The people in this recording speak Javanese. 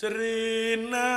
Serina